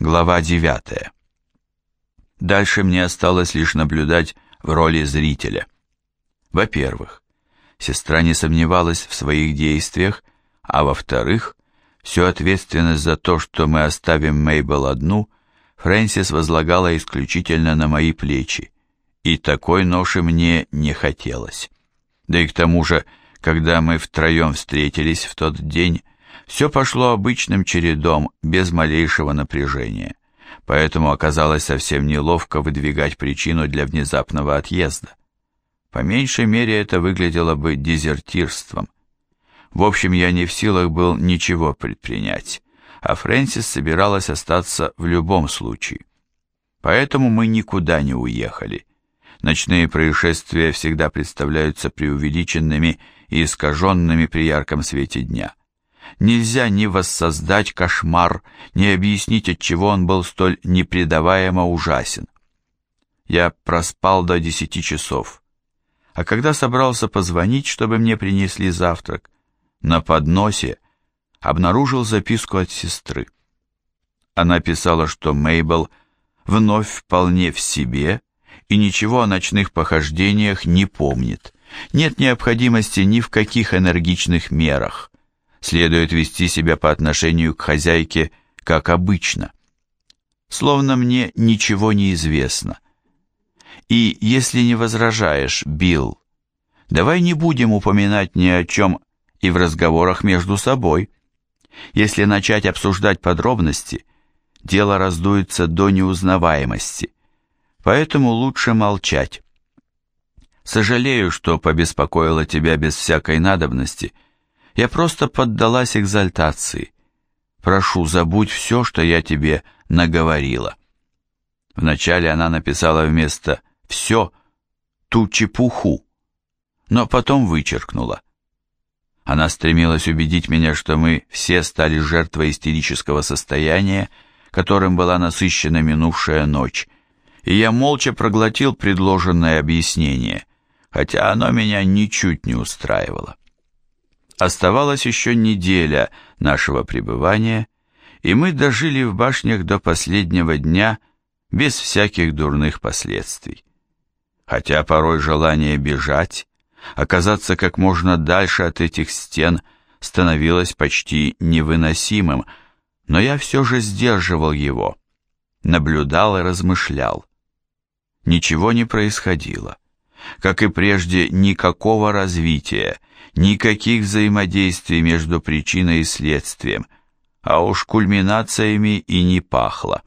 Глава 9. Дальше мне осталось лишь наблюдать в роли зрителя. Во-первых, сестра не сомневалась в своих действиях, а во-вторых, всю ответственность за то, что мы оставим Мейбл одну, Фрэнсис возлагала исключительно на мои плечи, и такой ноши мне не хотелось. Да и к тому же, когда мы втроем встретились в тот день, все пошло обычным чередом, без малейшего напряжения, поэтому оказалось совсем неловко выдвигать причину для внезапного отъезда. По меньшей мере это выглядело бы дезертирством. В общем, я не в силах был ничего предпринять, а Фрэнсис собиралась остаться в любом случае. Поэтому мы никуда не уехали. Ночные происшествия всегда представляются преувеличенными и искаженными при ярком свете дня. Нельзя ни воссоздать кошмар, ни объяснить, отчего он был столь непредаваемо ужасен. Я проспал до десяти часов. А когда собрался позвонить, чтобы мне принесли завтрак, на подносе обнаружил записку от сестры. Она писала, что Мейбл вновь вполне в себе и ничего о ночных похождениях не помнит. Нет необходимости ни в каких энергичных мерах следует вести себя по отношению к хозяйке как обычно. Словно мне ничего не известно. И если не возражаешь, Билл, давай не будем упоминать ни о чем и в разговорах между собой. Если начать обсуждать подробности, дело раздуется до неузнаваемости, поэтому лучше молчать. Сожалею, что побеспокоила тебя без всякой надобности – я просто поддалась экзальтации. Прошу, забудь все, что я тебе наговорила. Вначале она написала вместо «все» ту чепуху, но потом вычеркнула. Она стремилась убедить меня, что мы все стали жертвой истерического состояния, которым была насыщена минувшая ночь, и я молча проглотил предложенное объяснение, хотя оно меня ничуть не устраивало. Оставалась еще неделя нашего пребывания, и мы дожили в башнях до последнего дня без всяких дурных последствий. Хотя порой желание бежать, оказаться как можно дальше от этих стен становилось почти невыносимым, но я все же сдерживал его, наблюдал и размышлял. Ничего не происходило. Как и прежде, никакого развития, никаких взаимодействий между причиной и следствием, а уж кульминациями и не пахло.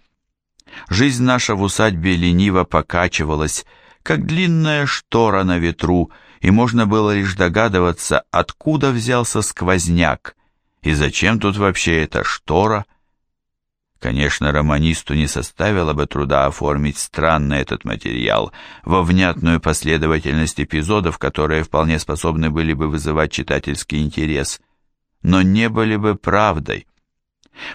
Жизнь наша в усадьбе лениво покачивалась, как длинная штора на ветру, и можно было лишь догадываться, откуда взялся сквозняк, и зачем тут вообще эта штора, Конечно, романисту не составило бы труда оформить странный этот материал во внятную последовательность эпизодов, которые вполне способны были бы вызывать читательский интерес, но не были бы правдой.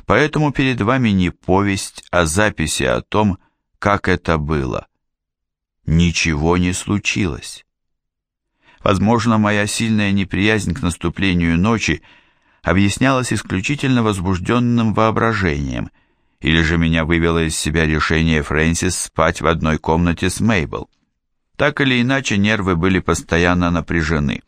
Поэтому перед вами не повесть, а записи о том, как это было. Ничего не случилось. Возможно, моя сильная неприязнь к наступлению ночи объяснялась исключительно возбужденным воображением – или же меня вывело из себя решение Фрэнсис спать в одной комнате с Мейбл. Так или иначе, нервы были постоянно напряжены.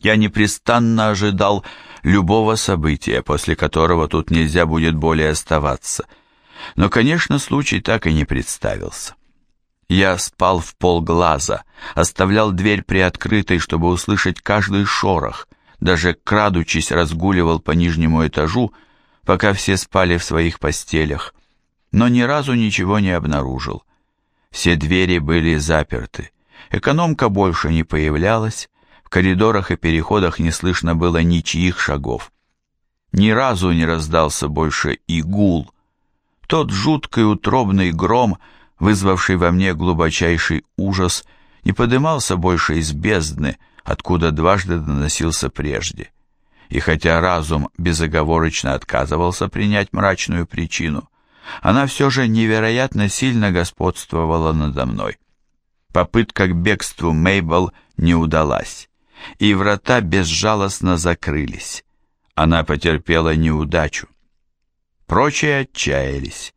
Я непрестанно ожидал любого события, после которого тут нельзя будет более оставаться. Но, конечно, случай так и не представился. Я спал в полглаза, оставлял дверь приоткрытой, чтобы услышать каждый шорох, даже крадучись разгуливал по нижнему этажу, пока все спали в своих постелях, но ни разу ничего не обнаружил. Все двери были заперты, экономка больше не появлялась, в коридорах и переходах не слышно было ничьих шагов. Ни разу не раздался больше и гул. Тот жуткий утробный гром, вызвавший во мне глубочайший ужас, не подымался больше из бездны, откуда дважды доносился прежде и хотя разум безоговорочно отказывался принять мрачную причину, она все же невероятно сильно господствовала надо мной. Попытка к бегству Мейбл не удалась, и врата безжалостно закрылись. Она потерпела неудачу. Прочие отчаялись.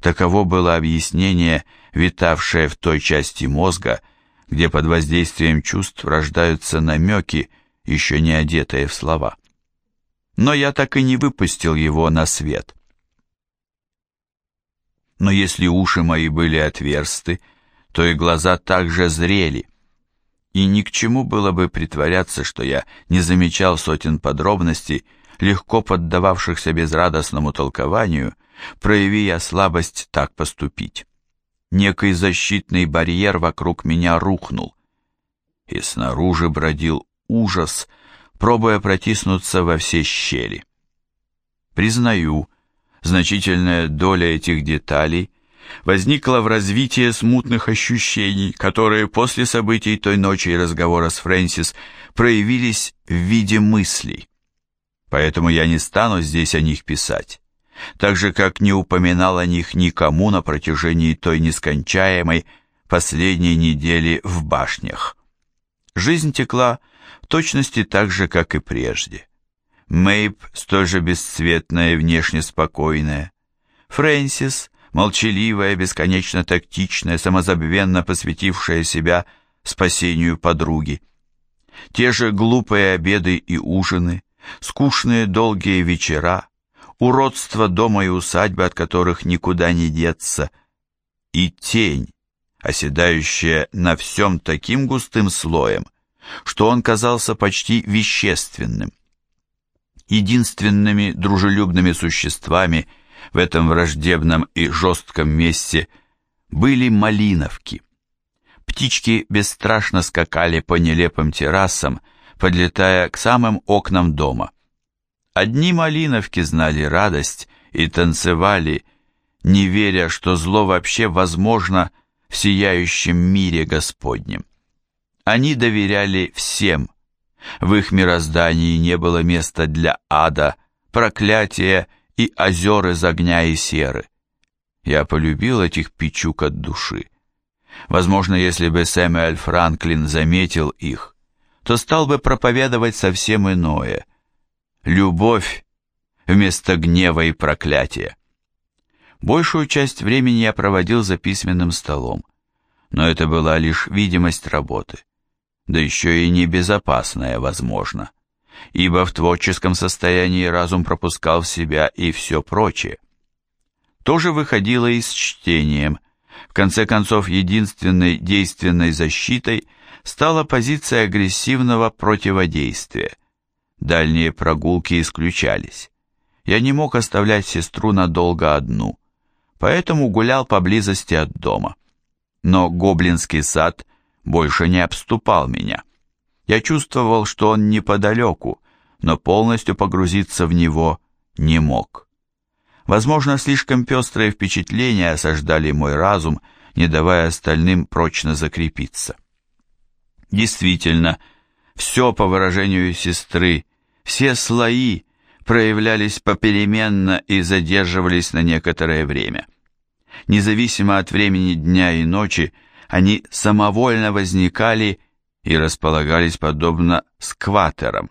Таково было объяснение, витавшее в той части мозга, где под воздействием чувств рождаются намеки, еще не одетые в слова. Но я так и не выпустил его на свет. Но если уши мои были отверсты, то и глаза также зрели. И ни к чему было бы притворяться, что я не замечал сотен подробностей, легко поддававшихся безрадостному толкованию, прояви я слабость так поступить. Некий защитный барьер вокруг меня рухнул, и снаружи бродил ужас, пробуя протиснуться во все щели. Признаю, значительная доля этих деталей возникла в развитии смутных ощущений, которые после событий той ночи и разговора с Фрэнсис проявились в виде мыслей. Поэтому я не стану здесь о них писать, так же, как не упоминал о них никому на протяжении той нескончаемой последней недели в башнях. Жизнь текла точности так же, как и прежде. Мэйб столь же бесцветная и внешне спокойная. Фрэнсис, молчаливая, бесконечно тактичная, самозабвенно посвятившая себя спасению подруги. Те же глупые обеды и ужины, скучные долгие вечера, уродство дома и усадьбы, от которых никуда не деться, и тень, оседающая на всем таким густым слоем, что он казался почти вещественным. Единственными дружелюбными существами в этом враждебном и жестком месте были малиновки. Птички бесстрашно скакали по нелепым террасам, подлетая к самым окнам дома. Одни малиновки знали радость и танцевали, не веря, что зло вообще возможно в сияющем мире Господнем. Они доверяли всем. В их мироздании не было места для ада, проклятия и озер из огня и серы. Я полюбил этих печук от души. Возможно, если бы Сэмюэль Франклин заметил их, то стал бы проповедовать совсем иное. Любовь вместо гнева и проклятия. Большую часть времени я проводил за письменным столом, но это была лишь видимость работы да еще и небезопасное, возможно, ибо в творческом состоянии разум пропускал в себя и все прочее. То же выходило и с чтением. В конце концов, единственной действенной защитой стала позиция агрессивного противодействия. Дальние прогулки исключались. Я не мог оставлять сестру надолго одну, поэтому гулял поблизости от дома. Но гоблинский сад больше не обступал меня. Я чувствовал, что он неподалеку, но полностью погрузиться в него не мог. Возможно, слишком пестрые впечатления осаждали мой разум, не давая остальным прочно закрепиться. Действительно, все по выражению сестры, все слои проявлялись попеременно и задерживались на некоторое время. Независимо от времени дня и ночи, они самовольно возникали и располагались подобно скватерам.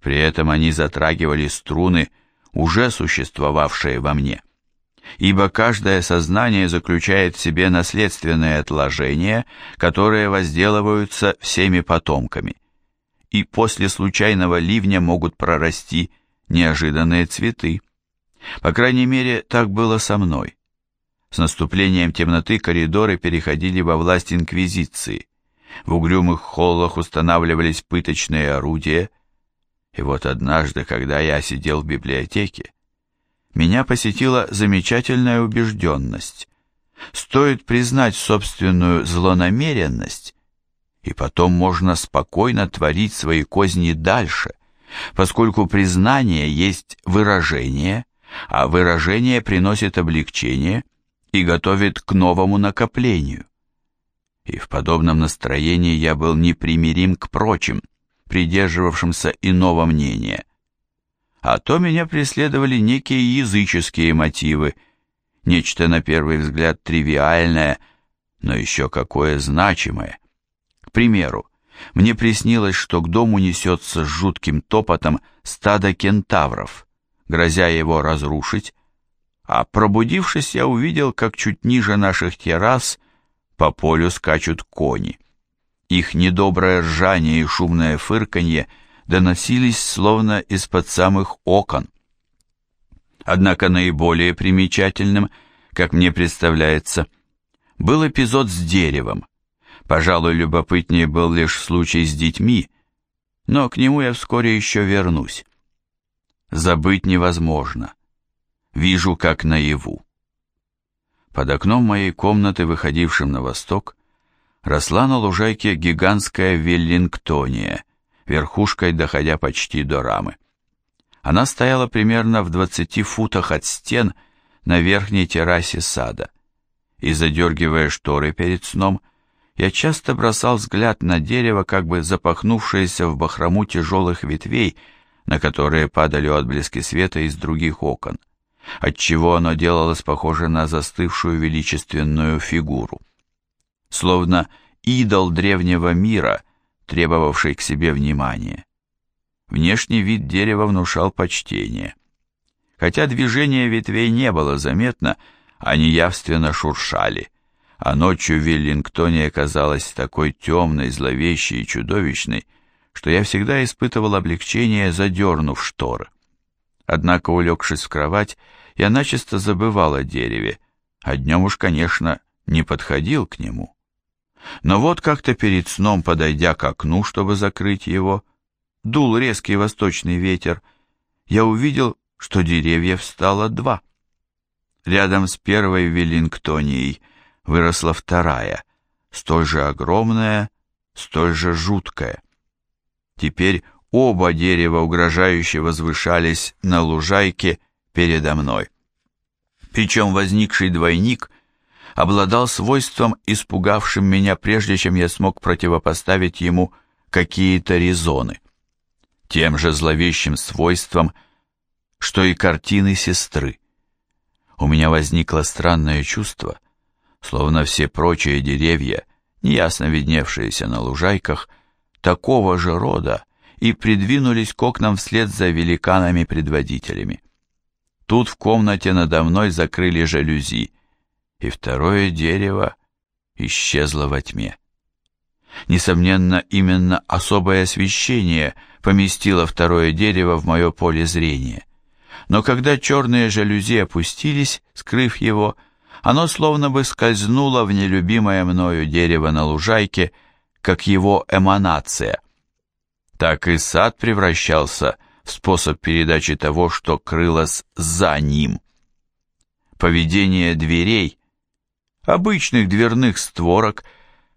При этом они затрагивали струны, уже существовавшие во мне. Ибо каждое сознание заключает в себе наследственные отложения, которые возделываются всеми потомками. И после случайного ливня могут прорасти неожиданные цветы. По крайней мере, так было со мной. С наступлением темноты коридоры переходили во власть инквизиции. В угрюмых холлах устанавливались пыточные орудия. И вот однажды, когда я сидел в библиотеке, меня посетила замечательная убежденность. Стоит признать собственную злонамеренность, и потом можно спокойно творить свои козни дальше, поскольку признание есть выражение, а выражение приносит облегчение – и готовит к новому накоплению. И в подобном настроении я был непримирим к прочим, придерживавшимся иного мнения. А то меня преследовали некие языческие мотивы, нечто на первый взгляд тривиальное, но еще какое значимое. К примеру, мне приснилось, что к дому несется с жутким топотом стадо кентавров, грозя его разрушить, а пробудившись, я увидел, как чуть ниже наших террас по полю скачут кони. Их недоброе ржание и шумное фырканье доносились словно из-под самых окон. Однако наиболее примечательным, как мне представляется, был эпизод с деревом. Пожалуй, любопытнее был лишь случай с детьми, но к нему я вскоре еще вернусь. Забыть невозможно. Вижу, как наяву. Под окном моей комнаты, выходившим на восток, росла на лужайке гигантская веллингтония, верхушкой доходя почти до рамы. Она стояла примерно в 20 футах от стен на верхней террасе сада, и, задергивая шторы перед сном, я часто бросал взгляд на дерево, как бы запахнувшееся в бахрому тяжелых ветвей, на которые падали отблески света из других окон, отчего оно делалось похоже на застывшую величественную фигуру. Словно идол древнего мира, требовавший к себе внимания. Внешний вид дерева внушал почтение. Хотя движение ветвей не было заметно, они явственно шуршали, а ночью в Виллингтоне оказалась такой темной, зловещей и чудовищной, что я всегда испытывал облегчение, задернув шторы. Однако, улегшись в кровать, я начисто забывал о дереве, а днем уж, конечно, не подходил к нему. Но вот как-то перед сном, подойдя к окну, чтобы закрыть его, дул резкий восточный ветер, я увидел, что деревьев стало два. Рядом с первой Веллингтонией выросла вторая, столь же огромная, столь же жуткая. Теперь оба дерева угрожающе возвышались на лужайке передо мной. Причем возникший двойник обладал свойством, испугавшим меня прежде, чем я смог противопоставить ему какие-то резоны. Тем же зловещим свойством, что и картины сестры у меня возникло странное чувство, словно все прочие деревья, неясно видневшиеся на лужайках, такого же рода и придвинулись к окнам вслед за великанами-предводителями. Тут в комнате надо мной закрыли жалюзи, и второе дерево исчезло во тьме. Несомненно, именно особое освещение поместило второе дерево в мое поле зрения но когда черные жалюзи опустились, скрыв его, оно словно бы скользнуло в нелюбимое мною дерево на лужайке, как его эманация. Так и сад превращался в способ передачи того, что крылось за ним. Поведение дверей, обычных дверных створок,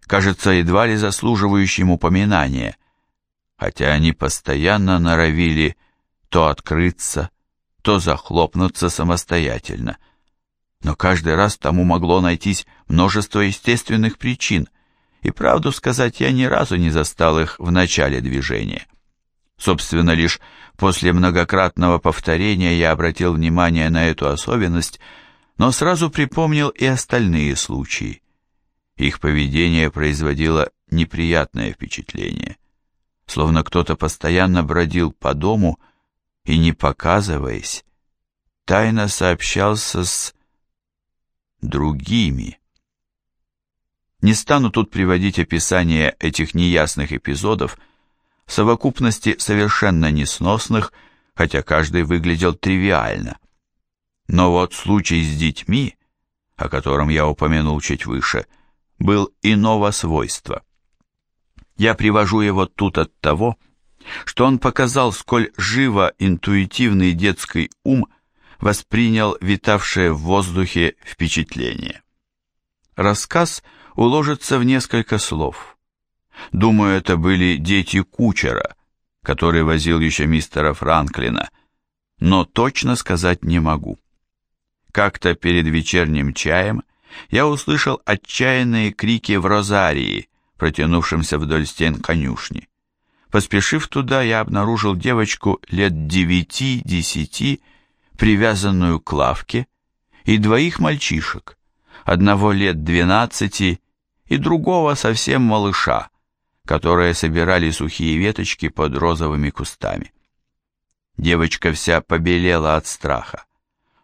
кажется едва ли заслуживающим упоминания, хотя они постоянно норовили то открыться, то захлопнуться самостоятельно. Но каждый раз тому могло найтись множество естественных причин, и правду сказать, я ни разу не застал их в начале движения. Собственно, лишь после многократного повторения я обратил внимание на эту особенность, но сразу припомнил и остальные случаи. Их поведение производило неприятное впечатление, словно кто-то постоянно бродил по дому и, не показываясь, тайно сообщался с другими. Не стану тут приводить описание этих неясных эпизодов, в совокупности совершенно несносных, хотя каждый выглядел тривиально. Но вот случай с детьми, о котором я упомянул чуть выше, был иного свойства. Я привожу его тут от того, что он показал, сколь живо интуитивный детский ум воспринял витавшее в воздухе впечатление. Рассказ уложится в несколько слов. Думаю, это были дети кучера, который возил еще мистера Франклина, но точно сказать не могу. Как-то перед вечерним чаем я услышал отчаянные крики в розарии, протянувшемся вдоль стен конюшни. Поспешив туда, я обнаружил девочку лет девяти-десяти, привязанную к лавке, и двоих мальчишек, одного лет двенадцати и другого совсем малыша, которые собирали сухие веточки под розовыми кустами. Девочка вся побелела от страха,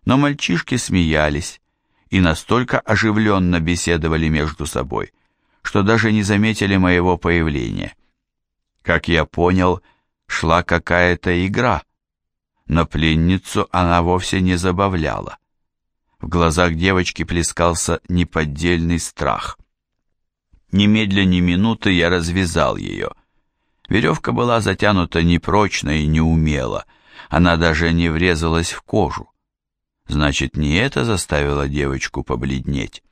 Но мальчишки смеялись и настолько оживленно беседовали между собой, что даже не заметили моего появления. Как я понял, шла какая-то игра, но пленницу она вовсе не забавляла. В глазах девочки плескался неподдельный страх. Немедля ни минуты я развязал ее. Веревка была затянута непрочно и неумело, она даже не врезалась в кожу. Значит, не это заставило девочку побледнеть.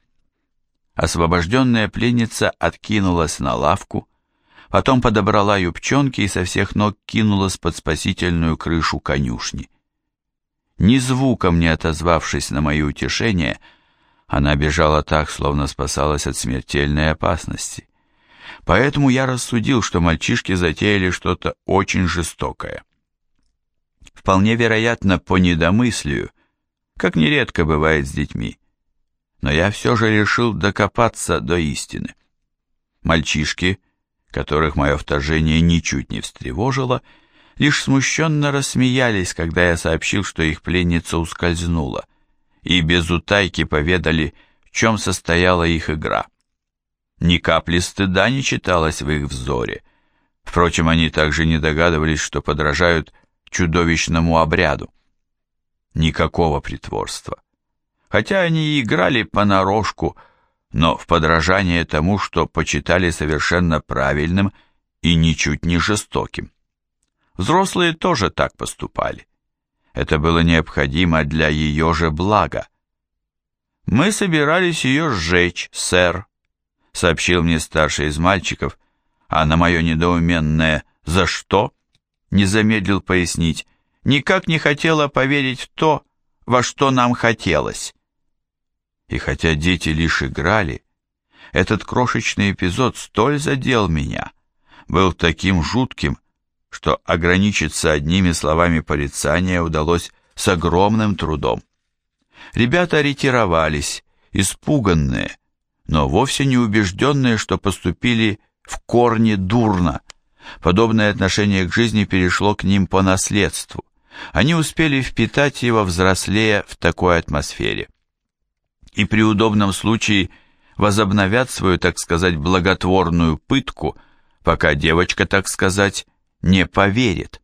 Освобожденная пленница откинулась на лавку, потом подобрала юбчонки и со всех ног кинулась под спасительную крышу конюшни. Ни звуком не отозвавшись на мои утешения, она бежала так, словно спасалась от смертельной опасности. Поэтому я рассудил, что мальчишки затеяли что-то очень жестокое. Вполне вероятно, по недомыслию, как нередко бывает с детьми. Но я все же решил докопаться до истины. Мальчишки, которых мое вторжение ничуть не встревожило, лишь смущенно рассмеялись, когда я сообщил, что их пленница ускользнула, и без утайки поведали, в чем состояла их игра. Ни капли стыда не читалось в их взоре. Впрочем, они также не догадывались, что подражают чудовищному обряду. Никакого притворства. Хотя они и играли понарошку, но в подражание тому, что почитали совершенно правильным и ничуть не жестоким. Взрослые тоже так поступали. Это было необходимо для ее же блага. «Мы собирались ее сжечь, сэр», — сообщил мне старший из мальчиков, а на мое недоуменное «за что?» не замедлил пояснить, никак не хотела поверить в то, во что нам хотелось. И хотя дети лишь играли, этот крошечный эпизод столь задел меня, был таким жутким, что ограничиться одними словами порицания удалось с огромным трудом. Ребята ретировались, испуганные, но вовсе не убежденные, что поступили в корне дурно. Подобное отношение к жизни перешло к ним по наследству. Они успели впитать его, взрослея в такой атмосфере. И при удобном случае возобновят свою, так сказать, благотворную пытку, пока девочка, так сказать, не поверит.